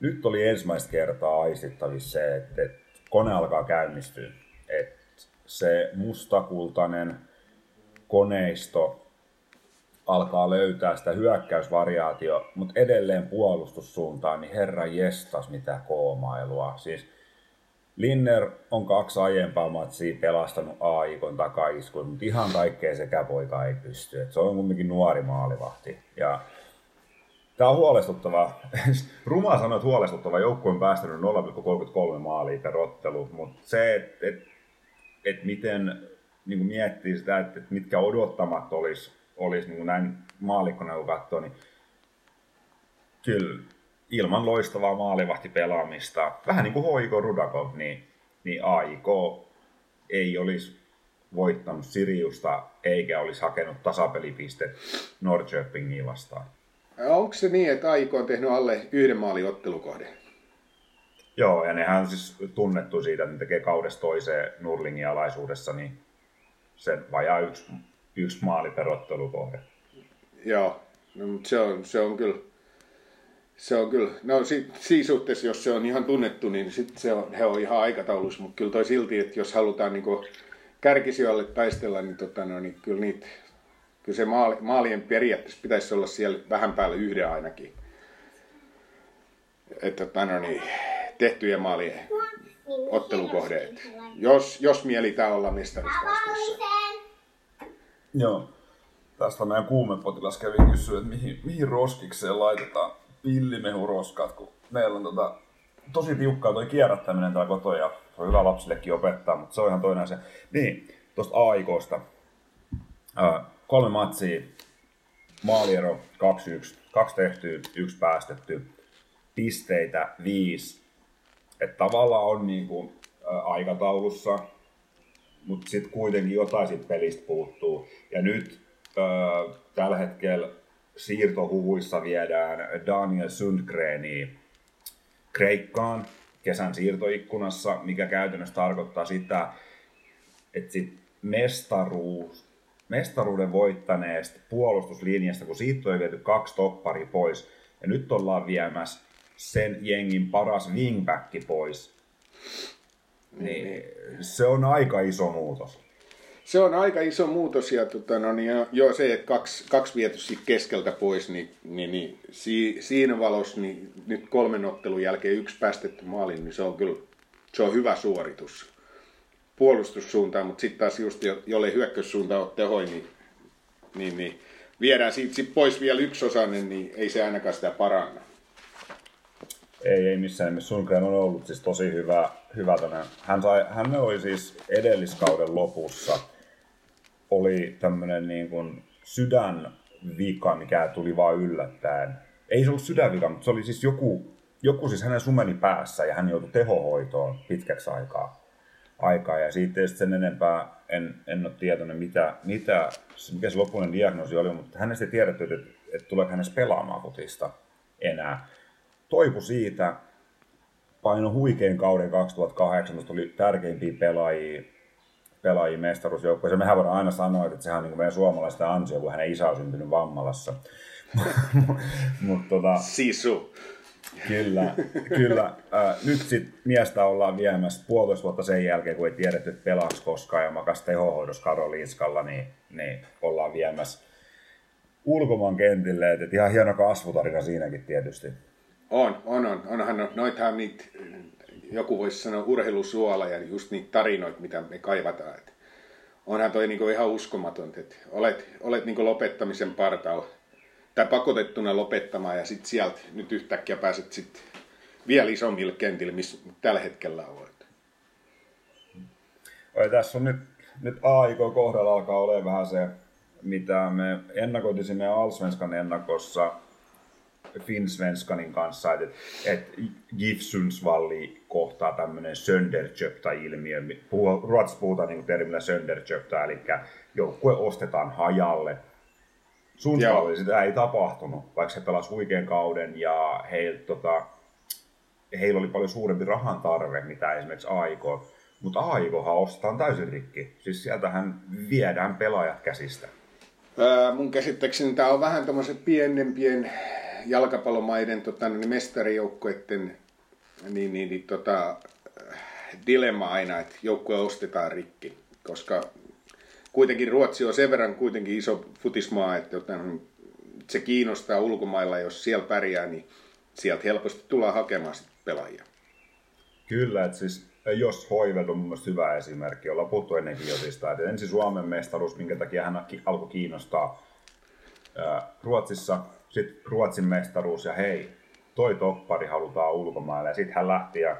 Nyt oli ensimmäistä kertaa aistittavissa se, että, että kone alkaa käynnistyä. Että se mustakultainen koneisto alkaa löytää sitä hyökkäysvariaatio, mutta edelleen puolustussuuntaan, niin herra jestas mitä koomailua. Siis Linner on kaksi aiempaa matsia pelastanut AIKon takaiskun, mutta ihan kaikkea sekä poika ei pysty. Et se on kumminkin nuori maalivahti. Ja Tämä on huolestuttava. Ruma sanoi, että huolestuttava. Joukkue on päästänyt 0,33 maalia per ottelu, mutta se, että et, et miten niin kuin miettii sitä, että, että mitkä odottamat olisi olis, niin näin maalikkona kun katsoo, niin kyllä ilman loistavaa maalivahtipelaamista, vähän niin kuin Hoiko Rudakov, niin, niin AIK ei olisi voittanut Siriusta eikä olisi hakenut tasapelipiste Norrköpingiin vastaan. Onko se niin, että AIK on tehnyt alle yhden maalin ottelukohden? Joo, ja nehän on siis tunnettu siitä, että ne tekee kaudesta toiseen Nurlingin alaisuudessa, niin sen vajaa yksi, yksi maali per ottelukohde. Joo, no, mutta se on, se on kyllä, se on kyllä, no si, siinä suhteessa, jos se on ihan tunnettu, niin sitten se on, he on ihan aikataulussa, mutta kyllä toi silti, että jos halutaan niin kärkisijoille taistella, niin, tota, no, niin kyllä niitä kyllä se maali, maalien periaatteessa pitäisi olla siellä vähän päällä yhden ainakin. Että tota, no niin, tehtyjen maalien ottelukohdeet. Jos, jos mielitään olla mestaruustaistelussa. Joo. Tästä meidän kuumepotilas kävi kysyä, että mihin, mihin roskikseen laitetaan pillimehuroskat, kun meillä on tota, tosi tiukkaa toi kierrättäminen täällä kotoa ja se on hyvä lapsillekin opettaa, mutta se on ihan toinen asia. Niin, tuosta aikoista kolme matsia, maaliero 2-1, kaksi tehtyä, yksi päästetty, pisteitä viisi. Että tavallaan on niin kuin, ä, aikataulussa, mutta sitten kuitenkin jotain siitä pelistä puuttuu. Ja nyt ä, tällä hetkellä siirtohuvuissa viedään Daniel Sundgrenia Kreikkaan kesän siirtoikkunassa, mikä käytännössä tarkoittaa sitä, että sit mestaruus mestaruuden voittaneesta puolustuslinjasta, kun siitä on viety kaksi toppari pois, ja nyt ollaan viemässä sen jengin paras wingback pois, niin, niin se on aika iso muutos. Se on aika iso muutos ja tota, no, niin, jo se, että kaksi, kaksi viety keskeltä pois, niin, niin, niin si, siinä valossa niin nyt kolmen ottelun jälkeen yksi päästetty maali, niin se on kyllä se on hyvä suoritus puolustussuuntaan, mutta sitten taas just jolle hyökkäyssuunta ole tehoi, niin, niin, niin viedään siitä sit pois vielä yksi osainen, niin ei se ainakaan sitä paranna. Ei, ei missään nimessä. Sundgren on ollut siis tosi hyvä, hyvä tänään. Hän, sai, hän oli siis edelliskauden lopussa, oli tämmöinen niin kuin sydänvika, mikä tuli vaan yllättäen. Ei se ollut sydänvika, mutta se oli siis joku, joku siis hänen sumeni päässä ja hän joutui tehohoitoon pitkäksi aikaa aikaa ja siitä ei sen enempää en, en ole tietoinen, mitä, mitä, mikä se lopullinen diagnoosi oli, mutta hänestä ei tiedetty, että, että tuleeko hänestä pelaamaan futista enää. Toipu siitä, paino huikein kauden 2018, oli tärkeimpiä pelaajia, pelaajia mestaruusjoukkoja. Mehän voidaan aina sanoa, että sehän on niin meidän suomalaista ansio, kun hänen isä on syntynyt Vammalassa. Mut, tota, Sisu. Kyllä, kyllä. Äh, nyt sitten miestä ollaan viemässä puolitoista vuotta sen jälkeen, kun ei tiedetty, että pelaaks koskaan ja makas tehohoidossa Karolinskalla, niin, niin ollaan viemässä ulkomaan kentille. Et, et ihan hieno kasvutarina siinäkin tietysti. On, on, on. Onhan no, noitahan niitä, joku voisi sanoa urheilusuola ja just niitä tarinoita, mitä me kaivataan. Et onhan toi niinku ihan uskomaton, että olet, olet niinku lopettamisen partaalla tai pakotettuna lopettamaan ja sitten sieltä nyt yhtäkkiä pääset sitten vielä isommille kentille, missä tällä hetkellä olet. Oi, tässä on nyt, nyt AIK kohdalla alkaa olemaan vähän se, mitä me ennakoitiin sinne Alsvenskan ennakossa Finsvenskanin kanssa, että, että GIF Sundsvalli kohtaa tämmöinen Sönderköpta-ilmiö. Ruotsissa puhutaan niin termillä Sönderköpta, eli joukkue ostetaan hajalle – Sundsvallilla sitä ei tapahtunut, vaikka se pelasi huikean kauden ja heillä, tota, heillä oli paljon suurempi rahan tarve, mitä esimerkiksi AIK. Mutta AIKhan ostetaan täysin rikki. Siis sieltähän viedään pelaajat käsistä. Ää, mun käsittääkseni tämä on vähän tämmöiset pienempien jalkapallomaiden tota, niin mestarijoukkueiden niin, niin, niin, tota, dilemma aina, että joukkue ostetaan rikki. Koska kuitenkin Ruotsi on sen verran kuitenkin iso futismaa, että se kiinnostaa ulkomailla, jos siellä pärjää, niin sieltä helposti tullaan hakemaan pelaajia. Kyllä, että siis jos Hoivel on mun hyvä esimerkki, ollaan puhuttu ennenkin Jotista, että ensin Suomen mestaruus, minkä takia hän alkoi kiinnostaa Ruotsissa, sitten Ruotsin mestaruus ja hei, toi toppari halutaan ulkomaille ja sitten hän lähti ja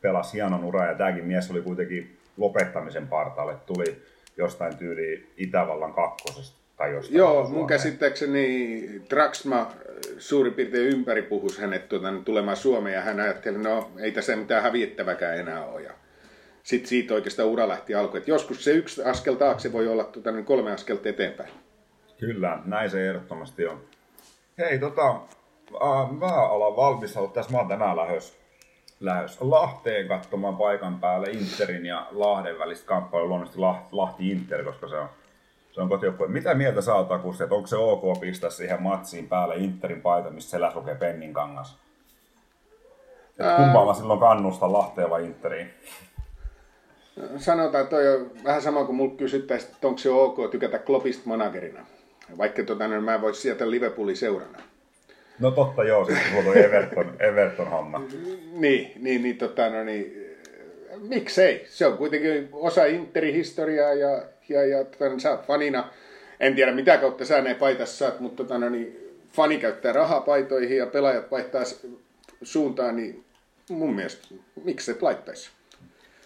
pelasi hienon uran ja tämäkin mies oli kuitenkin lopettamisen partaalle, tuli jostain tyyli Itävallan kakkosesta tai jostain. Joo, mun käsittääkseni Traxma suurin piirtein ympäri puhus hänet tuota, tulemaan Suomeen ja hän ajatteli, no ei tässä mitään häviettäväkään enää ole. Ja sitten siitä oikeastaan ura lähti alkuun. Et joskus se yksi askel taakse voi olla tuota, niin kolme askelta eteenpäin. Kyllä, näin se ehdottomasti on. Hei, tota, äh, mä alan valmistautua tässä. Mä oon tänään lähes, lähes Lahteen katsomaan paikan päälle Interin ja Lahden välistä kamppailua. Luonnollisesti Lahti Inter, koska se on se on kotijoukkue. Mitä mieltä sä oot Akusti, että onko se ok pistää siihen matsiin päälle Interin paita, missä selässä lukee Pennin kangas? Ää... Kumpaa mä silloin kannustan Lahteen vai Interiin? Sanotaan, että toi on vähän sama kuin mulla kysyttäisiin, että onko se ok tykätä Kloppista managerina. Vaikka tota, niin mä en voisi sieltä Liverpoolin seurana. No totta joo, sitten sulla on Everton, Everton homma. niin, niin, niin, tota, no, niin, miksei? Se on kuitenkin osa Interin historiaa ja ja, ja tota, niin sä oot fanina, en tiedä mitä kautta sä ne paitassa saat, mutta tota, no, niin, fani käyttää rahaa paitoihin ja pelaajat vaihtaa suuntaan, niin mun mielestä miksi se laittaisi?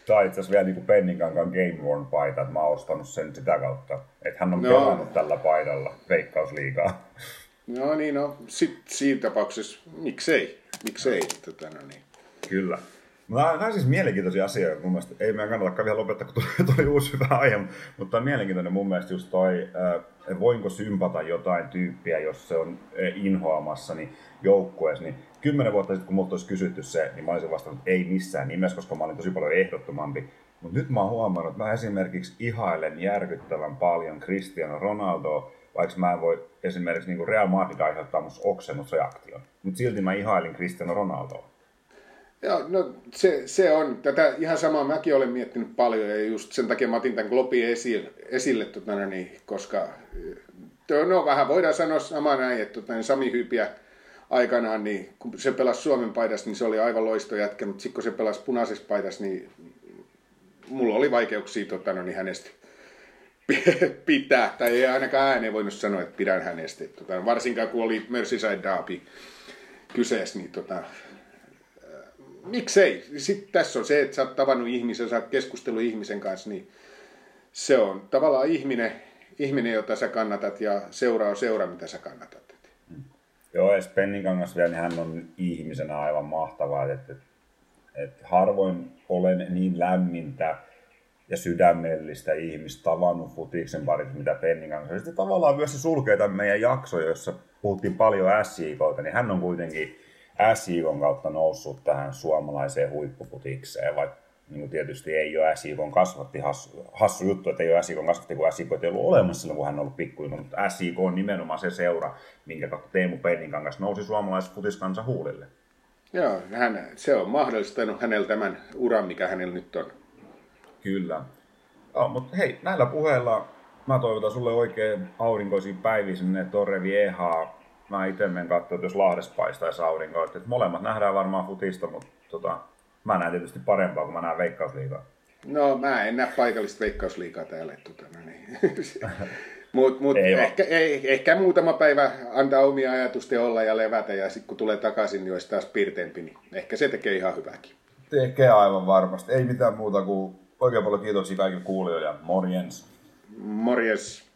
Tai itse asiassa vielä niin Penninkankaan Game Worn paita, että mä oon ostanut sen sitä kautta. Että hän on no. pelannut tällä paidalla veikkausliigaa. No niin, no sitten siinä tapauksessa miksei, miksei. Tota, no niin. Kyllä. Nämä, nämä on siis mielenkiintoisia asioita mun mielestä. Ei meidän kannatakaan vielä lopettaa, kun tuli, tuli uusi hyvä aihe. Mutta on mielenkiintoinen mun mielestä just toi, että voinko sympata jotain tyyppiä, jos se on inhoamassani joukkueessa. Niin kymmenen vuotta sitten, kun multa olisi kysytty se, niin mä olisin vastannut, ei missään nimessä, koska mä olin tosi paljon ehdottomampi. Mutta nyt mä oon huomannut, että mä esimerkiksi ihailen järkyttävän paljon Cristiano Ronaldoa, vaikka mä en voi esimerkiksi niin Real Madrid aiheuttaa musta oksennusreaktion. Mutta silti mä ihailin Cristiano Ronaldoa. Joo, no se, se on. Tätä ihan samaa mäkin olen miettinyt paljon ja just sen takia mä otin tämän Globin esille, esille tota, no niin, koska no vähän voidaan sanoa sama näin, että tota, niin Sami Hypiä aikanaan, niin kun se pelasi Suomen paidassa, niin se oli aivan loisto jätkä, mutta sitten kun se pelasi punaisessa paidassa, niin mulla oli vaikeuksia tota, no niin, hänestä pitää, tai ei ainakaan ääneen voinut sanoa, että pidän hänestä. Tota, varsinkaan kun oli Merseyside Derby kyseessä, niin tota, miksei? Sitten tässä on se, että sä oot tavannut ihmisen, sä oot keskustellut ihmisen kanssa, niin se on tavallaan ihminen, ihminen jota sä kannatat ja seura on seura, mitä sä kannatat. Joo, ja Penninkangas vielä, niin hän on ihmisenä aivan mahtavaa, että, että, harvoin olen niin lämmintä ja sydämellistä ihmistä tavannut futiksen parissa, mitä Penninkangas. Ja sitten tavallaan myös se sulkee tämän meidän jakso, jossa puhuttiin paljon SJKta, niin hän on kuitenkin SJKn kautta noussut tähän suomalaiseen huippuputikseen, vaikka niin tietysti ei ole SJKn kasvatti, hassu, hassu juttu, että ei ole SJKn kasvatti, kun SJK ei ollut olemassa silloin, kun hän on ollut pikkuinen, mutta SJK on nimenomaan se seura, minkä kautta Teemu Penninkangas nousi suomalaisen futiskansa huulille. Joo, hän, se on mahdollistanut hänellä tämän uran, mikä hänellä nyt on. Kyllä. No, mutta hei, näillä puheilla mä toivotan sulle oikein aurinkoisia päiviä sinne Torre Viehaa mä itse menen katsoa, jos Lahdessa paistaisi aurinko, että molemmat nähdään varmaan futista, mutta tota, mä näen tietysti parempaa, kun mä näen veikkausliikaa. No mä en näe paikallista veikkausliikaa täällä. Tota, no niin. Mutta mut ehkä, ei, ehkä muutama päivä antaa omia ajatusten olla ja levätä ja sitten kun tulee takaisin, niin olisi taas pirteempi, niin ehkä se tekee ihan hyväkin. Tekee aivan varmasti. Ei mitään muuta kuin oikein paljon kiitoksia kaikille kuulijoille ja morjens. Morjens.